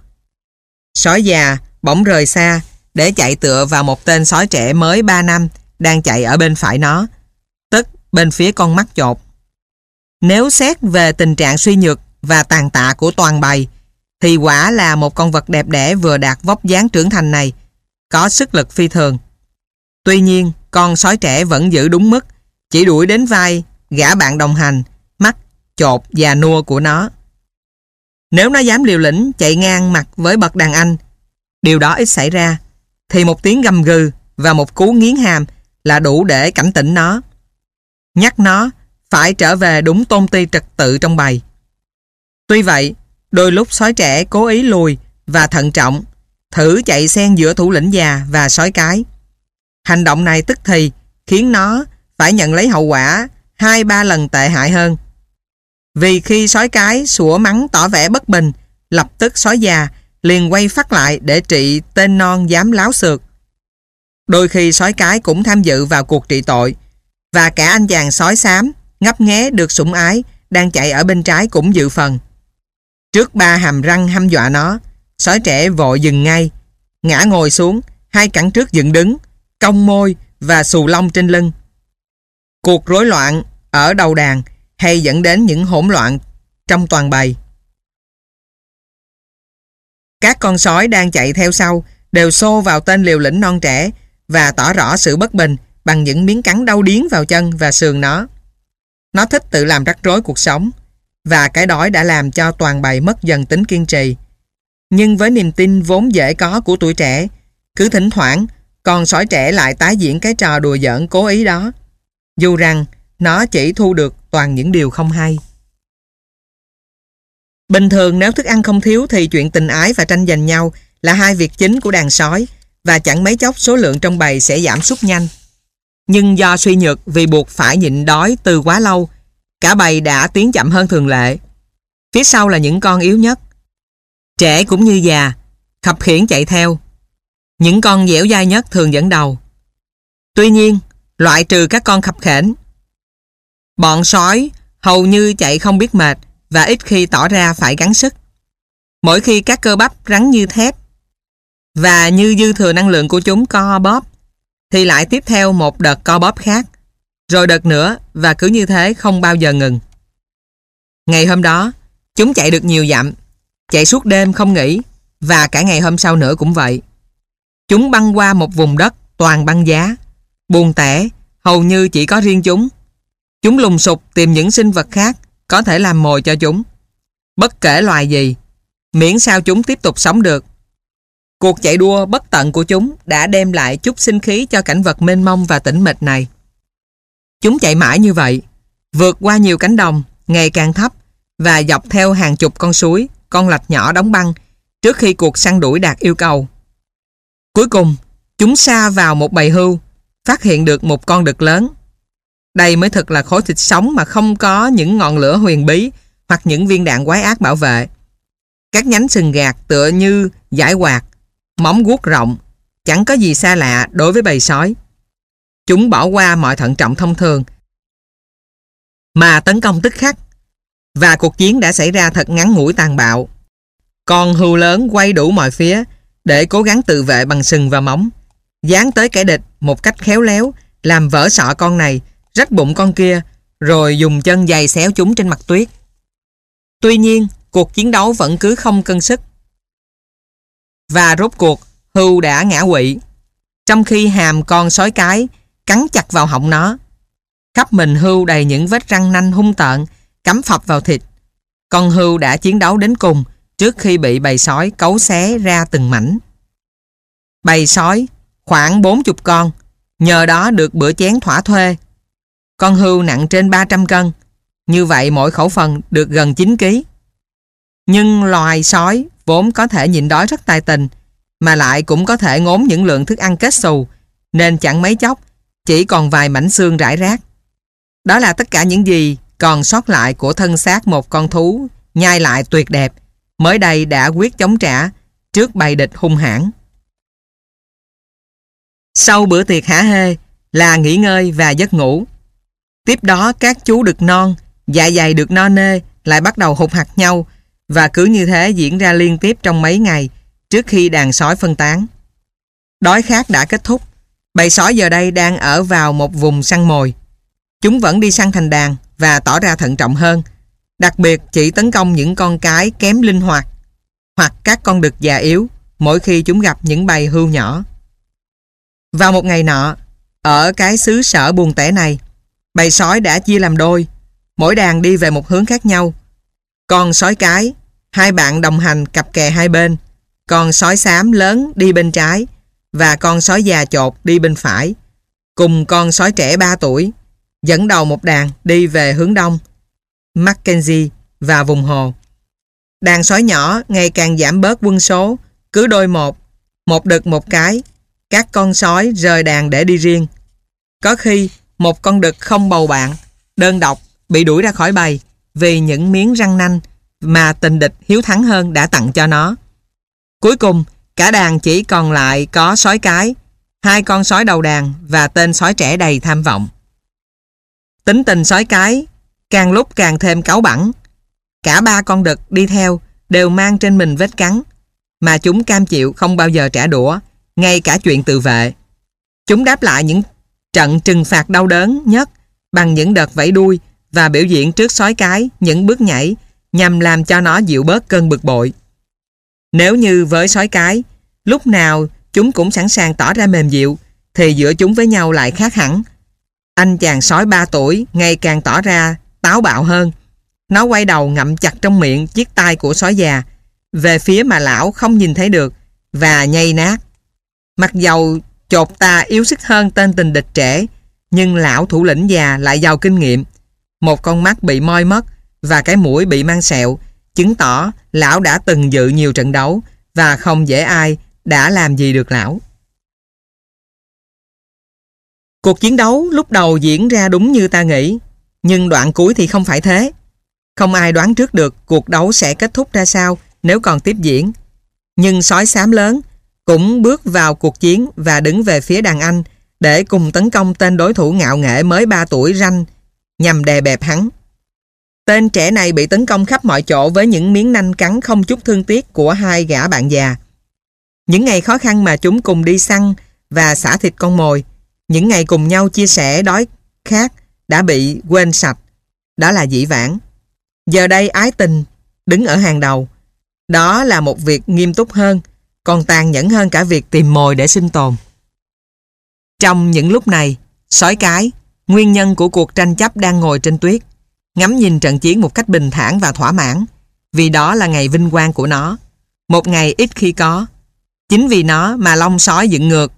sói già bỗng rời xa để chạy tựa vào một tên sói trẻ mới 3 năm đang chạy ở bên phải nó, tức bên phía con mắt chột. Nếu xét về tình trạng suy nhược và tàn tạ của toàn bầy, thì quả là một con vật đẹp đẽ vừa đạt vóc dáng trưởng thành này, có sức lực phi thường. Tuy nhiên, con sói trẻ vẫn giữ đúng mức, chỉ đuổi đến vai, gã bạn đồng hành, mắt, chột và nua của nó. Nếu nó dám liều lĩnh chạy ngang mặt với bậc đàn anh, điều đó ít xảy ra, thì một tiếng gầm gừ và một cú nghiến hàm là đủ để cảnh tỉnh nó. Nhắc nó phải trở về đúng tôn ti trật tự trong bầy. Tuy vậy, đôi lúc sói trẻ cố ý lùi và thận trọng, thử chạy xen giữa thủ lĩnh già và sói cái. Hành động này tức thì khiến nó phải nhận lấy hậu quả hai ba lần tệ hại hơn. Vì khi sói cái sủa mắng tỏ vẻ bất bình, lập tức sói già liền quay phát lại để trị tên non dám láo xược. Đôi khi sói cái cũng tham dự vào cuộc trị tội và cả anh chàng sói xám ngấp nghé được sủng ái đang chạy ở bên trái cũng dự phần. Trước ba hàm răng hăm dọa nó, sói trẻ vội dừng ngay, ngã ngồi xuống, hai cẳng trước dựng đứng, cong môi và xù lông trên lưng. Cuộc rối loạn ở đầu đàn hay dẫn đến những hỗn loạn trong toàn bầy. Các con sói đang chạy theo sau đều xô vào tên liều lĩnh non trẻ và tỏ rõ sự bất bình bằng những miếng cắn đau điến vào chân và sườn nó. Nó thích tự làm rắc rối cuộc sống và cái đói đã làm cho toàn bày mất dần tính kiên trì. Nhưng với niềm tin vốn dễ có của tuổi trẻ, cứ thỉnh thoảng con sói trẻ lại tái diễn cái trò đùa giỡn cố ý đó. Dù rằng nó chỉ thu được toàn những điều không hay. Bình thường nếu thức ăn không thiếu thì chuyện tình ái và tranh giành nhau là hai việc chính của đàn sói và chẳng mấy chốc số lượng trong bầy sẽ giảm sút nhanh. Nhưng do suy nhược vì buộc phải nhịn đói từ quá lâu, cả bầy đã tiến chậm hơn thường lệ. Phía sau là những con yếu nhất. Trẻ cũng như già, khập khiển chạy theo. Những con dẻo dai nhất thường dẫn đầu. Tuy nhiên, loại trừ các con khập khển. Bọn sói hầu như chạy không biết mệt và ít khi tỏ ra phải gắng sức. Mỗi khi các cơ bắp rắn như thép và như dư thừa năng lượng của chúng co bóp thì lại tiếp theo một đợt co bóp khác rồi đợt nữa và cứ như thế không bao giờ ngừng. Ngày hôm đó chúng chạy được nhiều dặm chạy suốt đêm không nghỉ và cả ngày hôm sau nữa cũng vậy. Chúng băng qua một vùng đất toàn băng giá buồn tẻ hầu như chỉ có riêng chúng. Chúng lùng sục tìm những sinh vật khác có thể làm mồi cho chúng. Bất kể loài gì, miễn sao chúng tiếp tục sống được. Cuộc chạy đua bất tận của chúng đã đem lại chút sinh khí cho cảnh vật mênh mông và tĩnh mịch này. Chúng chạy mãi như vậy, vượt qua nhiều cánh đồng, ngày càng thấp và dọc theo hàng chục con suối, con lạch nhỏ đóng băng trước khi cuộc săn đuổi đạt yêu cầu. Cuối cùng, chúng xa vào một bầy hưu, phát hiện được một con đực lớn đây mới thực là khối thịt sống mà không có những ngọn lửa huyền bí hoặc những viên đạn quái ác bảo vệ. Các nhánh sừng gạt tựa như giải quạt, móng guốc rộng, chẳng có gì xa lạ đối với bầy sói. Chúng bỏ qua mọi thận trọng thông thường mà tấn công tức khắc và cuộc chiến đã xảy ra thật ngắn ngủi tàn bạo. Con hưu lớn quay đủ mọi phía để cố gắng tự vệ bằng sừng và móng, dán tới kẻ địch một cách khéo léo, làm vỡ sọ con này rách bụng con kia, rồi dùng chân giày xéo chúng trên mặt tuyết. Tuy nhiên, cuộc chiến đấu vẫn cứ không cân sức. Và rốt cuộc, Hưu đã ngã quỵ, trong khi hàm con sói cái cắn chặt vào họng nó. Khắp mình Hưu đầy những vết răng nanh hung tợn, cắm phập vào thịt. Con Hưu đã chiến đấu đến cùng trước khi bị bầy sói cấu xé ra từng mảnh. Bầy sói, khoảng 40 con, nhờ đó được bữa chén thỏa thuê con hưu nặng trên 300 cân. Như vậy mỗi khẩu phần được gần 9 kg. Nhưng loài sói vốn có thể nhịn đói rất tài tình mà lại cũng có thể ngốn những lượng thức ăn kết xù nên chẳng mấy chốc chỉ còn vài mảnh xương rải rác. Đó là tất cả những gì còn sót lại của thân xác một con thú nhai lại tuyệt đẹp mới đây đã quyết chống trả trước bầy địch hung hãn. Sau bữa tiệc hả hê là nghỉ ngơi và giấc ngủ. Tiếp đó các chú đực non, dạ dày được no nê lại bắt đầu hụt hạt nhau và cứ như thế diễn ra liên tiếp trong mấy ngày trước khi đàn sói phân tán. Đói khát đã kết thúc, bầy sói giờ đây đang ở vào một vùng săn mồi. Chúng vẫn đi săn thành đàn và tỏ ra thận trọng hơn, đặc biệt chỉ tấn công những con cái kém linh hoạt hoặc các con đực già yếu mỗi khi chúng gặp những bầy hưu nhỏ. Vào một ngày nọ, ở cái xứ sở buồn tẻ này, Bầy sói đã chia làm đôi, mỗi đàn đi về một hướng khác nhau. Con sói cái, hai bạn đồng hành cặp kè hai bên, con sói xám lớn đi bên trái và con sói già chột đi bên phải. cùng con sói trẻ 3 tuổi, dẫn đầu một đàn đi về hướng đông, Mackenzie và vùng hồ. Đàn sói nhỏ ngày càng giảm bớt quân số, cứ đôi một, một đực một cái, các con sói rời đàn để đi riêng. Có khi một con đực không bầu bạn, đơn độc, bị đuổi ra khỏi bầy vì những miếng răng nanh mà tình địch hiếu thắng hơn đã tặng cho nó. Cuối cùng, cả đàn chỉ còn lại có sói cái, hai con sói đầu đàn và tên sói trẻ đầy tham vọng. Tính tình sói cái càng lúc càng thêm cáu bẳn. Cả ba con đực đi theo đều mang trên mình vết cắn, mà chúng cam chịu không bao giờ trả đũa, ngay cả chuyện tự vệ. Chúng đáp lại những trận trừng phạt đau đớn nhất bằng những đợt vẫy đuôi và biểu diễn trước sói cái những bước nhảy nhằm làm cho nó dịu bớt cơn bực bội. Nếu như với sói cái, lúc nào chúng cũng sẵn sàng tỏ ra mềm dịu, thì giữa chúng với nhau lại khác hẳn. Anh chàng sói 3 tuổi ngày càng tỏ ra táo bạo hơn. Nó quay đầu ngậm chặt trong miệng chiếc tai của sói già, về phía mà lão không nhìn thấy được, và nhây nát. Mặc dầu chột ta yếu sức hơn tên tình địch trẻ, nhưng lão thủ lĩnh già lại giàu kinh nghiệm. Một con mắt bị moi mất và cái mũi bị mang sẹo, chứng tỏ lão đã từng dự nhiều trận đấu và không dễ ai đã làm gì được lão. Cuộc chiến đấu lúc đầu diễn ra đúng như ta nghĩ, nhưng đoạn cuối thì không phải thế. Không ai đoán trước được cuộc đấu sẽ kết thúc ra sao nếu còn tiếp diễn. Nhưng sói xám lớn cũng bước vào cuộc chiến và đứng về phía đàn anh để cùng tấn công tên đối thủ ngạo nghệ mới 3 tuổi ranh nhằm đè bẹp hắn. Tên trẻ này bị tấn công khắp mọi chỗ với những miếng nanh cắn không chút thương tiếc của hai gã bạn già. Những ngày khó khăn mà chúng cùng đi săn và xả thịt con mồi, những ngày cùng nhau chia sẻ đói khát đã bị quên sạch. Đó là dĩ vãng. Giờ đây ái tình đứng ở hàng đầu. Đó là một việc nghiêm túc hơn, còn tàn nhẫn hơn cả việc tìm mồi để sinh tồn. Trong những lúc này, sói cái, nguyên nhân của cuộc tranh chấp đang ngồi trên tuyết, ngắm nhìn trận chiến một cách bình thản và thỏa mãn, vì đó là ngày vinh quang của nó. Một ngày ít khi có. Chính vì nó mà lông sói dựng ngược,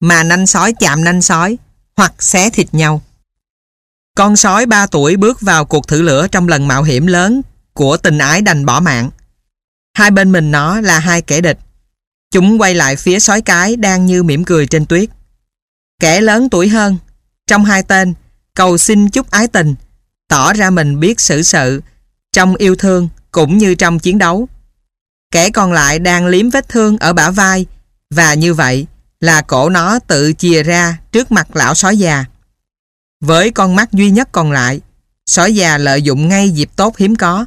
mà nanh sói chạm nanh sói, hoặc xé thịt nhau. Con sói 3 tuổi bước vào cuộc thử lửa trong lần mạo hiểm lớn của tình ái đành bỏ mạng. Hai bên mình nó là hai kẻ địch. Chúng quay lại phía sói cái đang như mỉm cười trên tuyết. Kẻ lớn tuổi hơn, trong hai tên, cầu xin chút ái tình, tỏ ra mình biết xử sự, trong yêu thương cũng như trong chiến đấu. Kẻ còn lại đang liếm vết thương ở bả vai và như vậy là cổ nó tự chìa ra trước mặt lão sói già. Với con mắt duy nhất còn lại, sói già lợi dụng ngay dịp tốt hiếm có,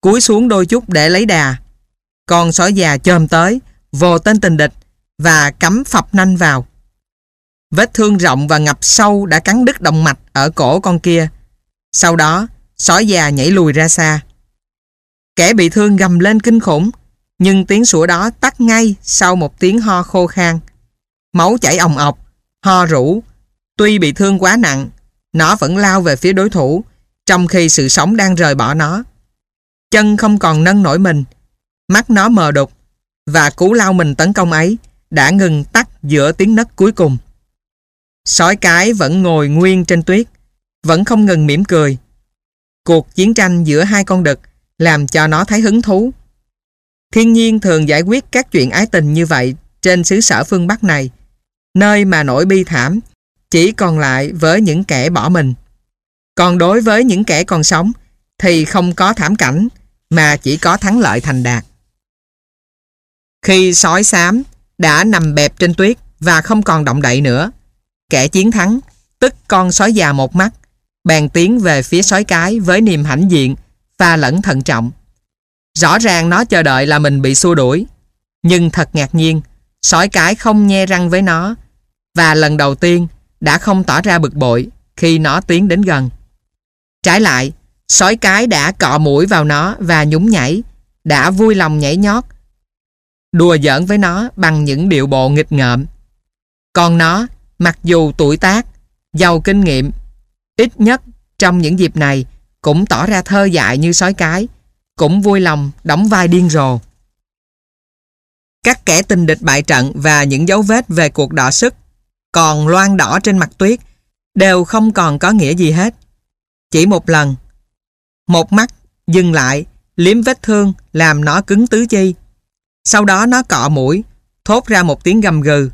cúi xuống đôi chút để lấy đà. Con sói già chồm tới, vồ tên tình địch và cắm phập nanh vào. Vết thương rộng và ngập sâu đã cắn đứt động mạch ở cổ con kia. Sau đó, sói già nhảy lùi ra xa. Kẻ bị thương gầm lên kinh khủng, nhưng tiếng sủa đó tắt ngay sau một tiếng ho khô khan. Máu chảy ồng ọc, ho rũ. Tuy bị thương quá nặng, nó vẫn lao về phía đối thủ, trong khi sự sống đang rời bỏ nó. Chân không còn nâng nổi mình, mắt nó mờ đục, và cú lao mình tấn công ấy đã ngừng tắt giữa tiếng nấc cuối cùng. Sói cái vẫn ngồi nguyên trên tuyết, vẫn không ngừng mỉm cười. Cuộc chiến tranh giữa hai con đực làm cho nó thấy hứng thú. Thiên nhiên thường giải quyết các chuyện ái tình như vậy trên xứ sở phương Bắc này, nơi mà nỗi bi thảm chỉ còn lại với những kẻ bỏ mình. Còn đối với những kẻ còn sống thì không có thảm cảnh mà chỉ có thắng lợi thành đạt. Khi sói xám đã nằm bẹp trên tuyết và không còn động đậy nữa, kẻ chiến thắng, tức con sói già một mắt, bèn tiến về phía sói cái với niềm hãnh diện, pha lẫn thận trọng. Rõ ràng nó chờ đợi là mình bị xua đuổi, nhưng thật ngạc nhiên, sói cái không nhe răng với nó, và lần đầu tiên đã không tỏ ra bực bội khi nó tiến đến gần. Trái lại, sói cái đã cọ mũi vào nó và nhún nhảy, đã vui lòng nhảy nhót, đùa giỡn với nó bằng những điệu bộ nghịch ngợm. Còn nó, mặc dù tuổi tác, giàu kinh nghiệm, ít nhất trong những dịp này cũng tỏ ra thơ dại như sói cái, cũng vui lòng đóng vai điên rồ. Các kẻ tình địch bại trận và những dấu vết về cuộc đọ sức còn loan đỏ trên mặt tuyết đều không còn có nghĩa gì hết. Chỉ một lần, một mắt dừng lại, liếm vết thương làm nó cứng tứ chi. Sau đó nó cọ mũi, thốt ra một tiếng gầm gừ.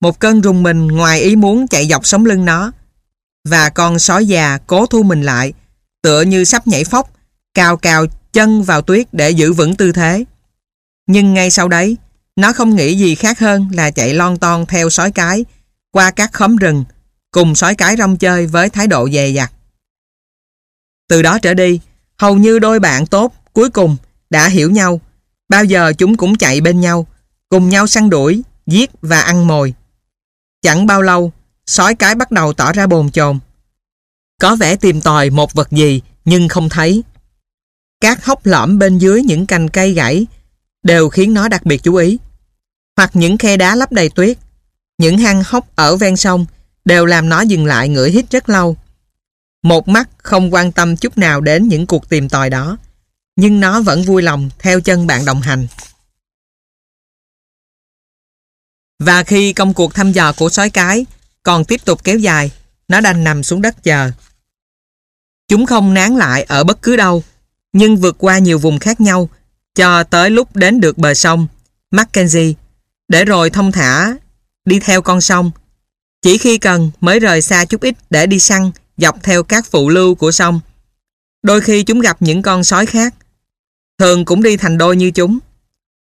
Một cơn rùng mình ngoài ý muốn chạy dọc sống lưng nó. Và con sói già cố thu mình lại, tựa như sắp nhảy phóc, cào cào chân vào tuyết để giữ vững tư thế. Nhưng ngay sau đấy, nó không nghĩ gì khác hơn là chạy lon ton theo sói cái qua các khóm rừng, cùng sói cái rong chơi với thái độ dè dặt. Từ đó trở đi, hầu như đôi bạn tốt cuối cùng đã hiểu nhau. Bao giờ chúng cũng chạy bên nhau, cùng nhau săn đuổi, giết và ăn mồi. Chẳng bao lâu, sói cái bắt đầu tỏ ra bồn chồn. Có vẻ tìm tòi một vật gì nhưng không thấy. Các hốc lõm bên dưới những cành cây gãy đều khiến nó đặc biệt chú ý. Hoặc những khe đá lấp đầy tuyết, những hang hốc ở ven sông đều làm nó dừng lại ngửi hít rất lâu. Một mắt không quan tâm chút nào đến những cuộc tìm tòi đó, nhưng nó vẫn vui lòng theo chân bạn đồng hành. Và khi công cuộc thăm dò của sói cái còn tiếp tục kéo dài, nó đành nằm xuống đất chờ. Chúng không nán lại ở bất cứ đâu, nhưng vượt qua nhiều vùng khác nhau cho tới lúc đến được bờ sông Mackenzie, để rồi thông thả đi theo con sông. Chỉ khi cần mới rời xa chút ít để đi săn dọc theo các phụ lưu của sông. Đôi khi chúng gặp những con sói khác, thường cũng đi thành đôi như chúng.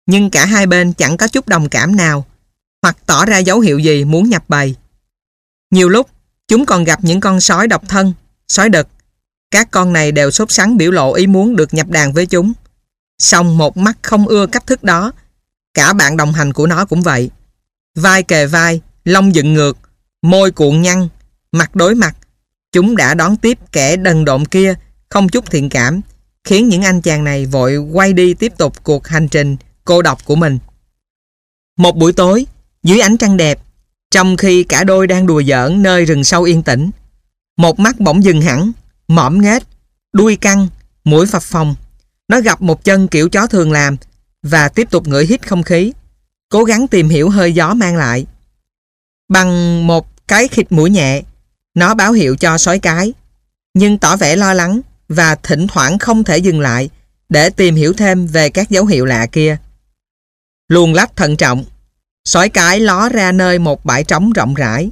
Nhưng cả hai bên chẳng có chút đồng cảm nào, hoặc tỏ ra dấu hiệu gì muốn nhập bầy. Nhiều lúc, chúng còn gặp những con sói độc thân, sói đực. Các con này đều sốt sắng biểu lộ ý muốn được nhập đàn với chúng. Xong một mắt không ưa cách thức đó, cả bạn đồng hành của nó cũng vậy. Vai kề vai, lông dựng ngược, môi cuộn nhăn, mặt đối mặt. Chúng đã đón tiếp kẻ đần độn kia, không chút thiện cảm, khiến những anh chàng này vội quay đi tiếp tục cuộc hành trình cô độc của mình. Một buổi tối, dưới ánh trăng đẹp, trong khi cả đôi đang đùa giỡn nơi rừng sâu yên tĩnh, một mắt bỗng dừng hẳn, mõm nghếch, đuôi căng, mũi phập phồng. Nó gặp một chân kiểu chó thường làm và tiếp tục ngửi hít không khí, cố gắng tìm hiểu hơi gió mang lại. Bằng một cái khịt mũi nhẹ, nó báo hiệu cho sói cái, nhưng tỏ vẻ lo lắng và thỉnh thoảng không thể dừng lại để tìm hiểu thêm về các dấu hiệu lạ kia. Luồn lách thận trọng, sói cái ló ra nơi một bãi trống rộng rãi.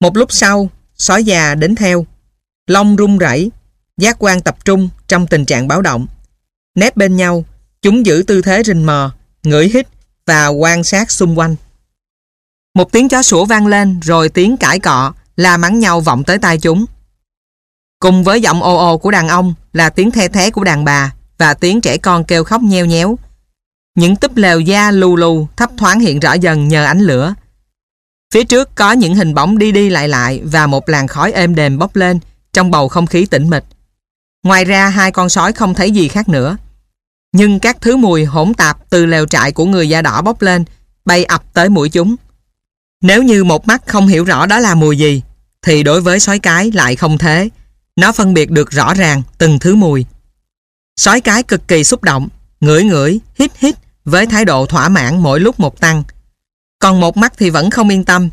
Một lúc sau, sói già đến theo, lông rung rẩy, giác quan tập trung trong tình trạng báo động. Nép bên nhau, chúng giữ tư thế rình mò, ngửi hít và quan sát xung quanh. Một tiếng chó sủa vang lên rồi tiếng cãi cọ la mắng nhau vọng tới tai chúng. Cùng với giọng ồ ồ của đàn ông là tiếng the thế của đàn bà và tiếng trẻ con kêu khóc nheo nhéo. Những túp lều da lù lù thấp thoáng hiện rõ dần nhờ ánh lửa. Phía trước có những hình bóng đi đi lại lại và một làn khói êm đềm bốc lên trong bầu không khí tĩnh mịch. Ngoài ra hai con sói không thấy gì khác nữa. Nhưng các thứ mùi hỗn tạp từ lều trại của người da đỏ bốc lên bay ập tới mũi chúng. Nếu như một mắt không hiểu rõ đó là mùi gì thì đối với sói cái lại không thế. Nó phân biệt được rõ ràng từng thứ mùi. Sói cái cực kỳ xúc động, ngửi ngửi, hít hít với thái độ thỏa mãn mỗi lúc một tăng. Còn một mắt thì vẫn không yên tâm.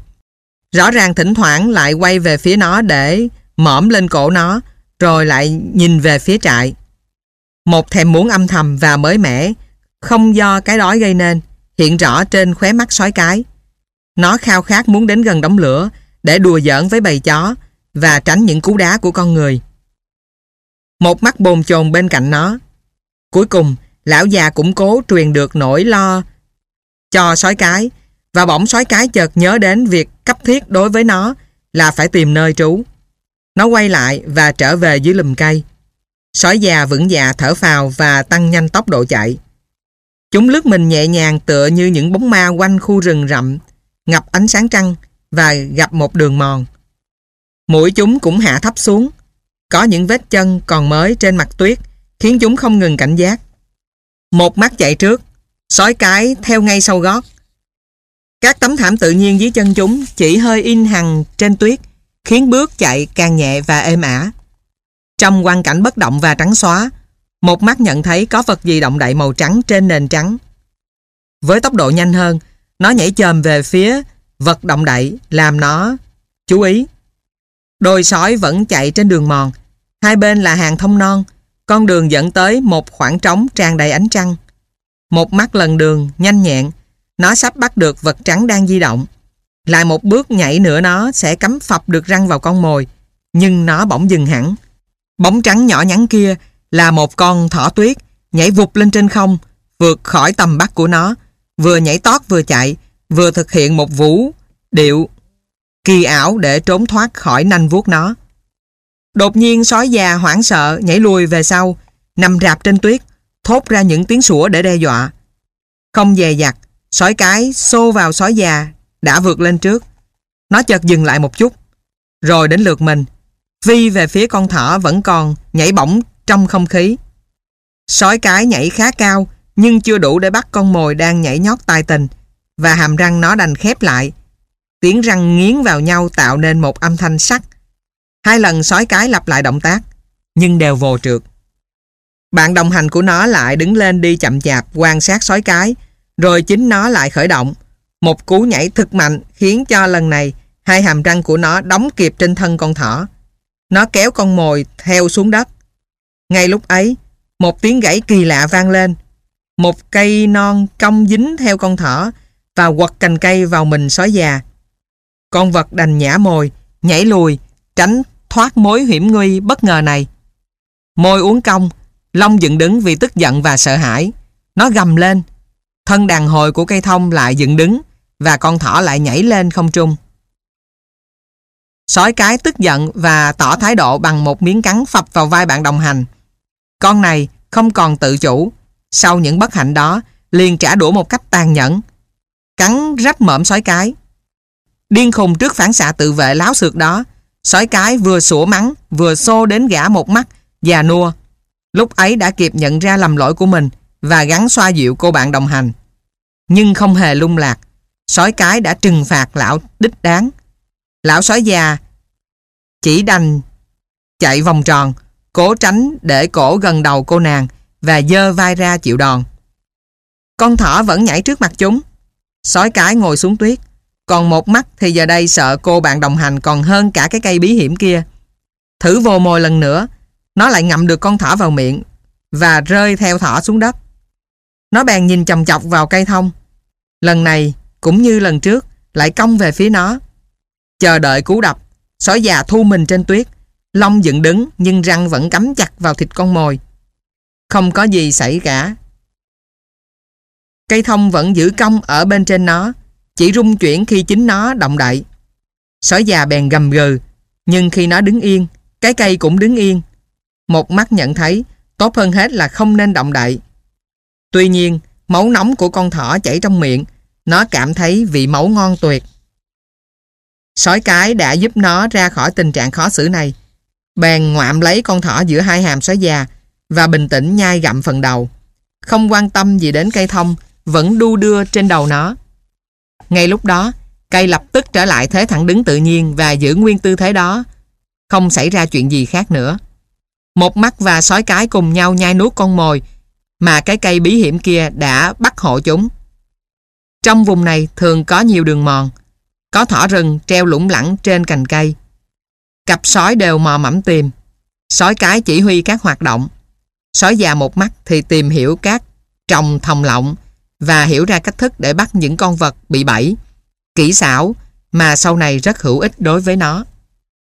Rõ ràng thỉnh thoảng lại quay về phía nó để mõm lên cổ nó rồi lại nhìn về phía trại. Một thèm muốn âm thầm và mới mẻ không do cái đói gây nên hiện rõ trên khóe mắt sói cái. Nó khao khát muốn đến gần đống lửa để đùa giỡn với bầy chó và tránh những cú đá của con người. Một mắt bồn chồn bên cạnh nó. Cuối cùng, lão già cũng cố truyền được nỗi lo cho sói cái và bỗng sói cái chợt nhớ đến việc cấp thiết đối với nó là phải tìm nơi trú. Nó quay lại và trở về dưới lùm cây. Sói già vững dạ thở phào và tăng nhanh tốc độ chạy. Chúng lướt mình nhẹ nhàng tựa như những bóng ma quanh khu rừng rậm, ngập ánh sáng trăng và gặp một đường mòn. Mũi chúng cũng hạ thấp xuống. Có những vết chân còn mới trên mặt tuyết khiến chúng không ngừng cảnh giác. Một mắt chạy trước, sói cái theo ngay sau gót. Các tấm thảm tự nhiên dưới chân chúng chỉ hơi in hằng trên tuyết khiến bước chạy càng nhẹ và êm ả. Trong quang cảnh bất động và trắng xóa, một mắt nhận thấy có vật gì động đậy màu trắng trên nền trắng. Với tốc độ nhanh hơn, nó nhảy chồm về phía vật động đậy làm nó chú ý. Đôi sói vẫn chạy trên đường mòn, hai bên là hàng thông non, con đường dẫn tới một khoảng trống tràn đầy ánh trăng. Một mắt lần đường, nhanh nhẹn, nó sắp bắt được vật trắng đang di động. Lại một bước nhảy nữa nó sẽ cắm phập được răng vào con mồi, nhưng nó bỗng dừng hẳn. Bóng trắng nhỏ nhắn kia là một con thỏ tuyết nhảy vụt lên trên không, vượt khỏi tầm bắt của nó, vừa nhảy tót vừa chạy, vừa thực hiện một vũ điệu kỳ ảo để trốn thoát khỏi nanh vuốt nó. Đột nhiên sói già hoảng sợ nhảy lùi về sau, nằm rạp trên tuyết, thốt ra những tiếng sủa để đe dọa. Không dè dặt, sói cái xô vào sói già đã vượt lên trước. Nó chợt dừng lại một chút, rồi đến lượt mình. Phi về phía con thỏ vẫn còn nhảy bổng trong không khí. Sói cái nhảy khá cao nhưng chưa đủ để bắt con mồi đang nhảy nhót tài tình và hàm răng nó đành khép lại. Tiếng răng nghiến vào nhau tạo nên một âm thanh sắc. Hai lần sói cái lặp lại động tác nhưng đều vô trượt. Bạn đồng hành của nó lại đứng lên đi chậm chạp quan sát sói cái rồi chính nó lại khởi động. Một cú nhảy thực mạnh khiến cho lần này hai hàm răng của nó đóng kịp trên thân con thỏ. Nó kéo con mồi theo xuống đất. Ngay lúc ấy, một tiếng gãy kỳ lạ vang lên. Một cây non cong dính theo con thỏ và quật cành cây vào mình sói già. Con vật đành nhả mồi, nhảy lùi, tránh thoát mối hiểm nguy bất ngờ này. Môi uống cong, lông dựng đứng vì tức giận và sợ hãi. Nó gầm lên. Thân đàn hồi của cây thông lại dựng đứng và con thỏ lại nhảy lên không trung. Sói cái tức giận và tỏ thái độ bằng một miếng cắn phập vào vai bạn đồng hành. Con này không còn tự chủ. Sau những bất hạnh đó, liền trả đũa một cách tàn nhẫn. Cắn rách mõm sói cái. Điên khùng trước phản xạ tự vệ láo xược đó, sói cái vừa sủa mắng, vừa xô đến gã một mắt, già nua. Lúc ấy đã kịp nhận ra lầm lỗi của mình và gắn xoa dịu cô bạn đồng hành. Nhưng không hề lung lạc, sói cái đã trừng phạt lão đích đáng. Lão sói già chỉ đành chạy vòng tròn, cố tránh để cổ gần đầu cô nàng và dơ vai ra chịu đòn. Con thỏ vẫn nhảy trước mặt chúng. Sói cái ngồi xuống tuyết, còn một mắt thì giờ đây sợ cô bạn đồng hành còn hơn cả cái cây bí hiểm kia. Thử vô mồi lần nữa, nó lại ngậm được con thỏ vào miệng và rơi theo thỏ xuống đất. Nó bèn nhìn chầm chọc vào cây thông. Lần này, cũng như lần trước, lại cong về phía nó. Chờ đợi cú đập, sói già thu mình trên tuyết, lông dựng đứng nhưng răng vẫn cắm chặt vào thịt con mồi. Không có gì xảy cả. Cây thông vẫn giữ cong ở bên trên nó, chỉ rung chuyển khi chính nó động đậy. Sói già bèn gầm gừ, nhưng khi nó đứng yên, cái cây cũng đứng yên. Một mắt nhận thấy, tốt hơn hết là không nên động đậy. Tuy nhiên, máu nóng của con thỏ chảy trong miệng, nó cảm thấy vị máu ngon tuyệt. Sói cái đã giúp nó ra khỏi tình trạng khó xử này. Bèn ngoạm lấy con thỏ giữa hai hàm sói già và bình tĩnh nhai gặm phần đầu. Không quan tâm gì đến cây thông, vẫn đu đưa trên đầu nó. Ngay lúc đó, cây lập tức trở lại thế thẳng đứng tự nhiên và giữ nguyên tư thế đó. Không xảy ra chuyện gì khác nữa. Một mắt và sói cái cùng nhau nhai nuốt con mồi mà cái cây bí hiểm kia đã bắt hộ chúng. Trong vùng này thường có nhiều đường mòn, có thỏ rừng treo lủng lẳng trên cành cây. Cặp sói đều mò mẫm tìm. Sói cái chỉ huy các hoạt động. Sói già một mắt thì tìm hiểu các trồng thòng lọng và hiểu ra cách thức để bắt những con vật bị bẫy. Kỹ xảo mà sau này rất hữu ích đối với nó.